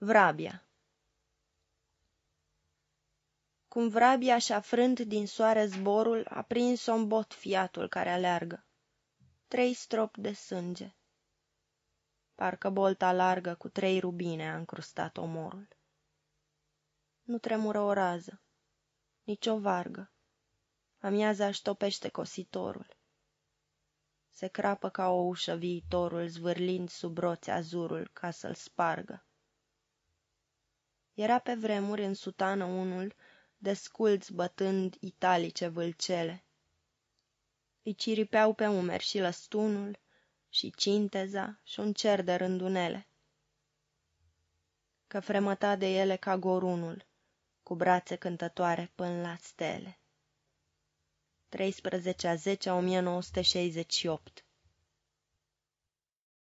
Vrabia Cum vrabia și-a frânt din soare zborul, a prins-o în bot fiatul care aleargă. Trei stropi de sânge. Parcă bolta largă cu trei rubine a încrustat omorul. Nu tremură o rază, nici o vargă. Amiaza își topește cositorul. Se crapă ca o ușă viitorul, zvârlind sub roți azurul ca să-l spargă. Era pe vremuri în sutană unul, desculți bătând italice vâlcele. Îi ciripeau pe umeri și lăstunul, și cinteza, și un cer de rândunele. Că fremăta de ele ca gorunul, cu brațe cântătoare până la stele. 13 a 10 1968